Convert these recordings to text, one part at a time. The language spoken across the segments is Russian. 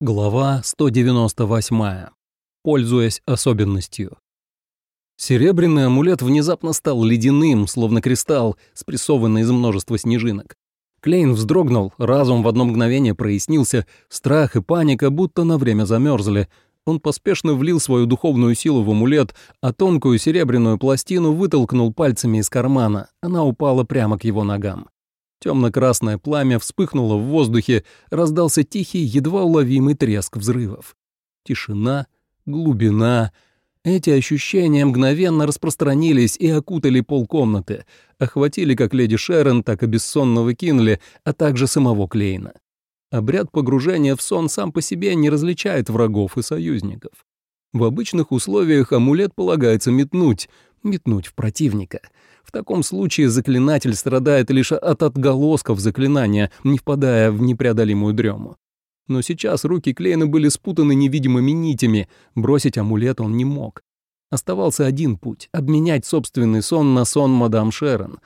Глава 198. Пользуясь особенностью. Серебряный амулет внезапно стал ледяным, словно кристалл, спрессованный из множества снежинок. Клейн вздрогнул, разум в одно мгновение прояснился, страх и паника будто на время замерзли. Он поспешно влил свою духовную силу в амулет, а тонкую серебряную пластину вытолкнул пальцами из кармана. Она упала прямо к его ногам. Темно-красное пламя вспыхнуло в воздухе, раздался тихий, едва уловимый треск взрывов. Тишина, глубина. Эти ощущения мгновенно распространились и окутали полкомнаты, охватили как леди Шерон, так и бессонного Кинли, а также самого Клейна. Обряд погружения в сон сам по себе не различает врагов и союзников. В обычных условиях амулет полагается метнуть, метнуть в противника — в таком случае заклинатель страдает лишь от отголосков заклинания, не впадая в непреодолимую дрему. Но сейчас руки Клейна были спутаны невидимыми нитями, бросить амулет он не мог. Оставался один путь — обменять собственный сон на сон мадам Шерон.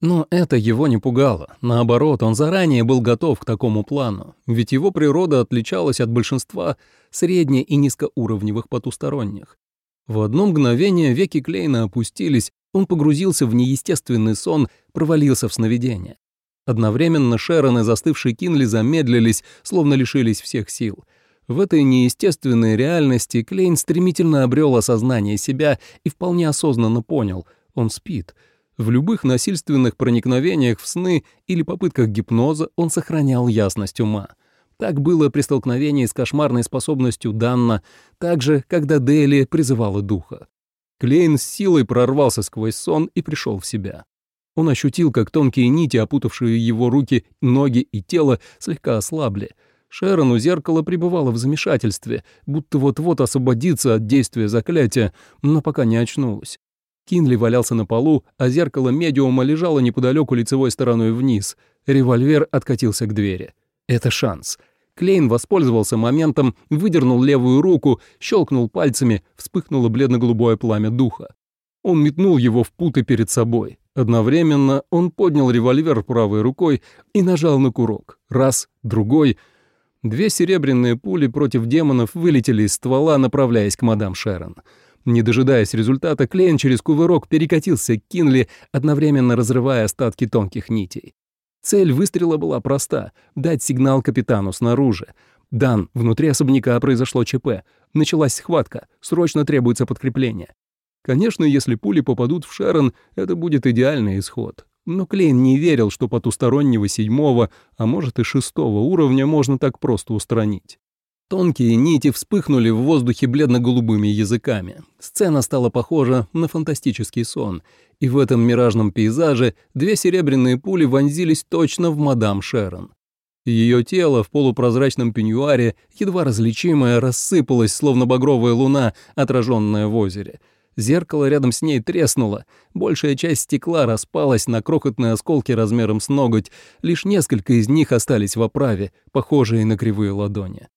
Но это его не пугало. Наоборот, он заранее был готов к такому плану, ведь его природа отличалась от большинства средне- и низкоуровневых потусторонних. В одно мгновение веки Клейна опустились, он погрузился в неестественный сон, провалился в сновидение. Одновременно Шерон и застывший Кинли замедлились, словно лишились всех сил. В этой неестественной реальности Клейн стремительно обрел осознание себя и вполне осознанно понял — он спит. В любых насильственных проникновениях в сны или попытках гипноза он сохранял ясность ума. Так было при столкновении с кошмарной способностью Данна, так же, когда Дели призывала духа. Клейн с силой прорвался сквозь сон и пришел в себя. Он ощутил, как тонкие нити, опутавшие его руки, ноги и тело, слегка ослабли. Шерон у зеркала пребывала в замешательстве, будто вот-вот освободится от действия заклятия, но пока не очнулась. Кинли валялся на полу, а зеркало медиума лежало неподалеку лицевой стороной вниз. Револьвер откатился к двери. Это шанс. Клейн воспользовался моментом, выдернул левую руку, щелкнул пальцами, вспыхнуло бледно-голубое пламя духа. Он метнул его в путы перед собой. Одновременно он поднял револьвер правой рукой и нажал на курок. Раз, другой. Две серебряные пули против демонов вылетели из ствола, направляясь к мадам Шерон. Не дожидаясь результата, Клейн через кувырок перекатился к Кинли, одновременно разрывая остатки тонких нитей. Цель выстрела была проста — дать сигнал капитану снаружи. «Дан, внутри особняка произошло ЧП. Началась схватка. Срочно требуется подкрепление». Конечно, если пули попадут в Шерон, это будет идеальный исход. Но Клейн не верил, что потустороннего седьмого, а может и шестого уровня можно так просто устранить. Тонкие нити вспыхнули в воздухе бледно-голубыми языками. Сцена стала похожа на фантастический сон, и в этом миражном пейзаже две серебряные пули вонзились точно в мадам Шерон. Ее тело в полупрозрачном пеньюаре, едва различимое, рассыпалось, словно багровая луна, отраженная в озере. Зеркало рядом с ней треснуло, большая часть стекла распалась на крохотные осколки размером с ноготь, лишь несколько из них остались в оправе, похожие на кривые ладони.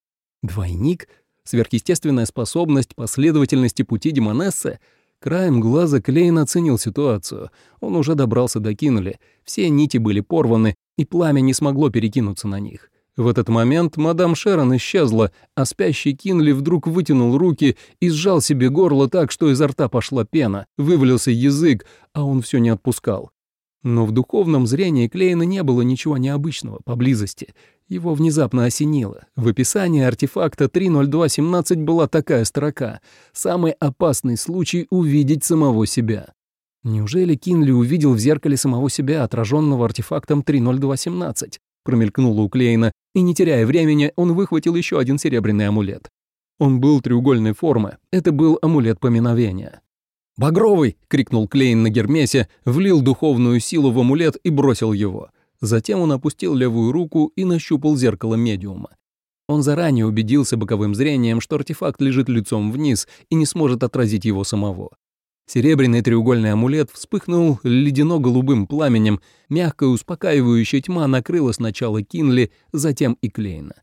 Двойник? Сверхъестественная способность последовательности пути Демонессы? Краем глаза Клейн оценил ситуацию. Он уже добрался до Кинули. Все нити были порваны, и пламя не смогло перекинуться на них. В этот момент мадам Шерон исчезла, а спящий Кинли вдруг вытянул руки и сжал себе горло так, что изо рта пошла пена, вывалился язык, а он все не отпускал. Но в духовном зрении Клейна не было ничего необычного поблизости. Его внезапно осенило. В описании артефакта 30217 была такая строка «Самый опасный случай увидеть самого себя». Неужели Кинли увидел в зеркале самого себя, отраженного артефактом 30217? Промелькнуло у Клейна, и, не теряя времени, он выхватил еще один серебряный амулет. Он был треугольной формы. Это был амулет поминовения. «Багровый!» — крикнул Клейн на Гермесе, влил духовную силу в амулет и бросил его. Затем он опустил левую руку и нащупал зеркало медиума. Он заранее убедился боковым зрением, что артефакт лежит лицом вниз и не сможет отразить его самого. Серебряный треугольный амулет вспыхнул ледяно-голубым пламенем, мягкая успокаивающая тьма накрыла сначала Кинли, затем и Клейна.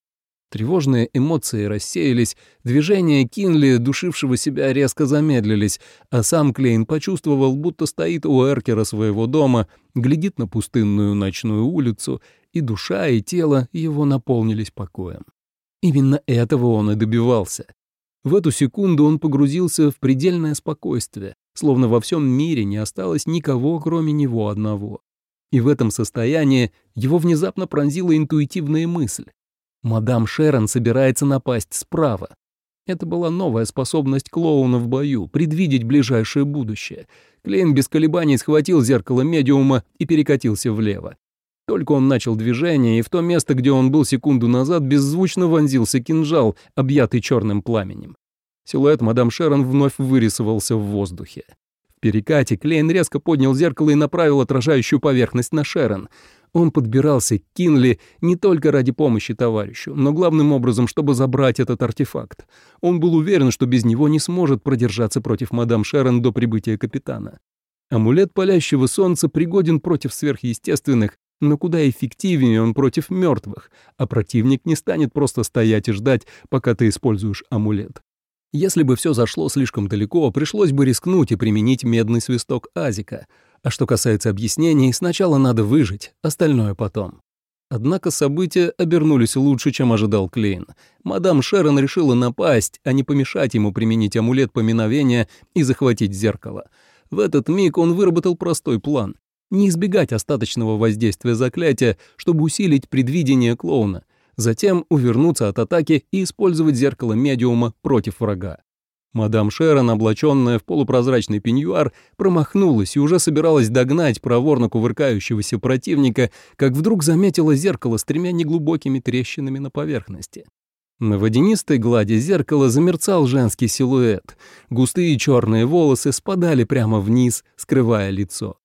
Тревожные эмоции рассеялись, движения Кинли, душившего себя, резко замедлились, а сам Клейн почувствовал, будто стоит у эркера своего дома, глядит на пустынную ночную улицу, и душа и тело его наполнились покоем. Именно этого он и добивался. В эту секунду он погрузился в предельное спокойствие, словно во всем мире не осталось никого, кроме него одного. И в этом состоянии его внезапно пронзила интуитивная мысль. Мадам Шерон собирается напасть справа. Это была новая способность клоуна в бою, предвидеть ближайшее будущее. Клейн без колебаний схватил зеркало медиума и перекатился влево. Только он начал движение, и в то место, где он был секунду назад, беззвучно вонзился кинжал, объятый черным пламенем. Силуэт мадам Шерон вновь вырисовался в воздухе. В перекате Клейн резко поднял зеркало и направил отражающую поверхность на Шерон. Он подбирался к Кинли не только ради помощи товарищу, но главным образом, чтобы забрать этот артефакт. Он был уверен, что без него не сможет продержаться против мадам Шерон до прибытия капитана. Амулет палящего солнца пригоден против сверхъестественных, но куда эффективнее он против мертвых, а противник не станет просто стоять и ждать, пока ты используешь амулет. Если бы все зашло слишком далеко, пришлось бы рискнуть и применить медный свисток Азика — а что касается объяснений, сначала надо выжить, остальное потом. Однако события обернулись лучше, чем ожидал Клейн. Мадам Шерон решила напасть, а не помешать ему применить амулет поминовения и захватить зеркало. В этот миг он выработал простой план. Не избегать остаточного воздействия заклятия, чтобы усилить предвидение клоуна. Затем увернуться от атаки и использовать зеркало медиума против врага. Мадам Шерон, облаченная в полупрозрачный пеньюар, промахнулась и уже собиралась догнать проворно кувыркающегося противника, как вдруг заметила зеркало с тремя неглубокими трещинами на поверхности. На водянистой глади зеркала замерцал женский силуэт. Густые черные волосы спадали прямо вниз, скрывая лицо.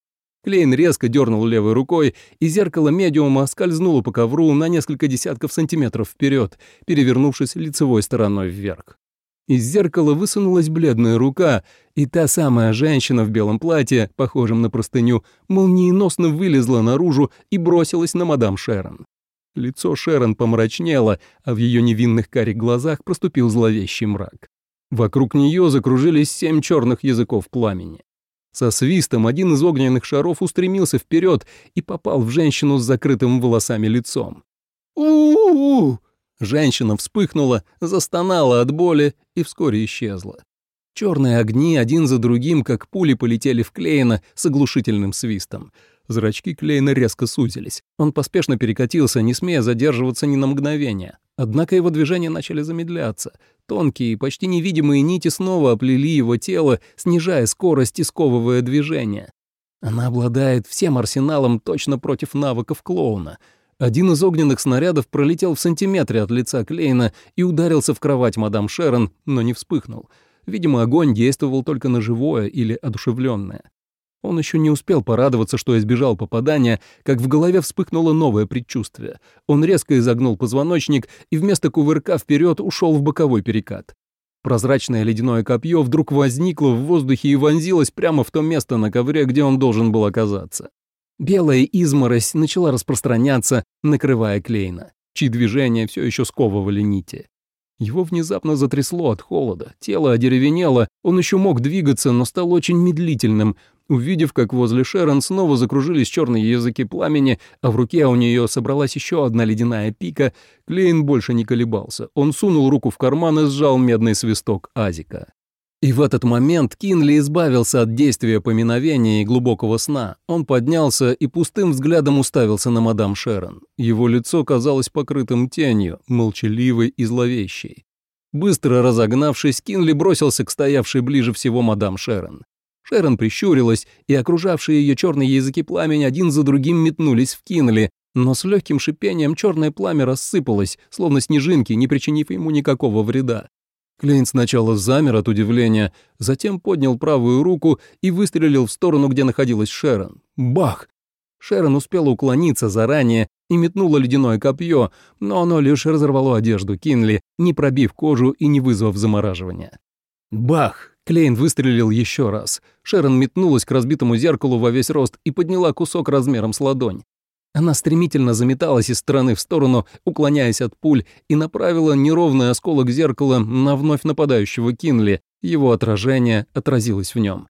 Клейн резко дернул левой рукой, и зеркало медиума скользнуло по ковру на несколько десятков сантиметров вперед, перевернувшись лицевой стороной вверх. Из зеркала высунулась бледная рука, и та самая женщина в белом платье, похожем на простыню, молниеносно вылезла наружу и бросилась на мадам Шерон. Лицо Шерон помрачнело, а в ее невинных карих глазах проступил зловещий мрак. Вокруг нее закружились семь черных языков пламени. Со свистом один из огненных шаров устремился вперед и попал в женщину с закрытым волосами лицом. «У-у-у!» Женщина вспыхнула, застонала от боли и вскоре исчезла. Черные огни один за другим, как пули, полетели в Клейна с оглушительным свистом. Зрачки Клейна резко сузились. Он поспешно перекатился, не смея задерживаться ни на мгновение. Однако его движения начали замедляться. Тонкие, почти невидимые нити снова оплели его тело, снижая скорость и сковывая движение. Она обладает всем арсеналом точно против навыков клоуна — один из огненных снарядов пролетел в сантиметре от лица Клейна и ударился в кровать мадам Шерон, но не вспыхнул. Видимо, огонь действовал только на живое или одушевленное. Он еще не успел порадоваться, что избежал попадания, как в голове вспыхнуло новое предчувствие. Он резко изогнул позвоночник и вместо кувырка вперед ушел в боковой перекат. Прозрачное ледяное копье вдруг возникло в воздухе и вонзилось прямо в то место на ковре, где он должен был оказаться. Белая изморозь начала распространяться, накрывая Клейна, чьи движения все еще сковывали нити. Его внезапно затрясло от холода, тело одеревенело, он еще мог двигаться, но стал очень медлительным. Увидев, как возле Шерон снова закружились черные языки пламени, а в руке у нее собралась еще одна ледяная пика, Клейн больше не колебался. Он сунул руку в карман и сжал медный свисток Азика. И в этот момент Кинли избавился от действия поминовения и глубокого сна. Он поднялся и пустым взглядом уставился на мадам Шерон. Его лицо казалось покрытым тенью, молчаливой и зловещей. Быстро разогнавшись, Кинли бросился к стоявшей ближе всего мадам Шерон. Шерон прищурилась, и окружавшие ее черные языки пламени один за другим метнулись в Кинли, но с легким шипением черное пламя рассыпалось, словно снежинки, не причинив ему никакого вреда. Клейн сначала замер от удивления, затем поднял правую руку и выстрелил в сторону, где находилась Шерон. Бах! Шерон успела уклониться заранее и метнула ледяное копье, но оно лишь разорвало одежду Кинли, не пробив кожу и не вызвав замораживания. Бах! Клейн выстрелил еще раз. Шерон метнулась к разбитому зеркалу во весь рост и подняла кусок размером с ладонь. Она стремительно заметалась из стороны в сторону, уклоняясь от пуль, и направила неровный осколок зеркала на вновь нападающего Кинли. Его отражение отразилось в нем.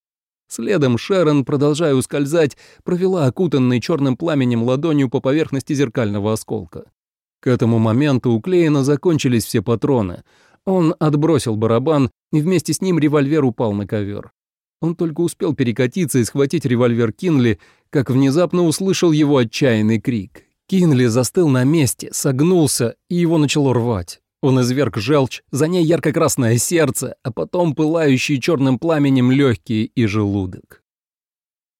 Следом Шерон, продолжая ускользать, провела окутанной черным пламенем ладонью по поверхности зеркального осколка. К этому моменту у Клейна закончились все патроны. Он отбросил барабан, и вместе с ним револьвер упал на ковер. Он только успел перекатиться и схватить револьвер Кинли, как внезапно услышал его отчаянный крик. Кинли застыл на месте, согнулся, и его начало рвать. Он изверг желчь, за ней ярко-красное сердце, а потом пылающие черным пламенем легкие и желудок.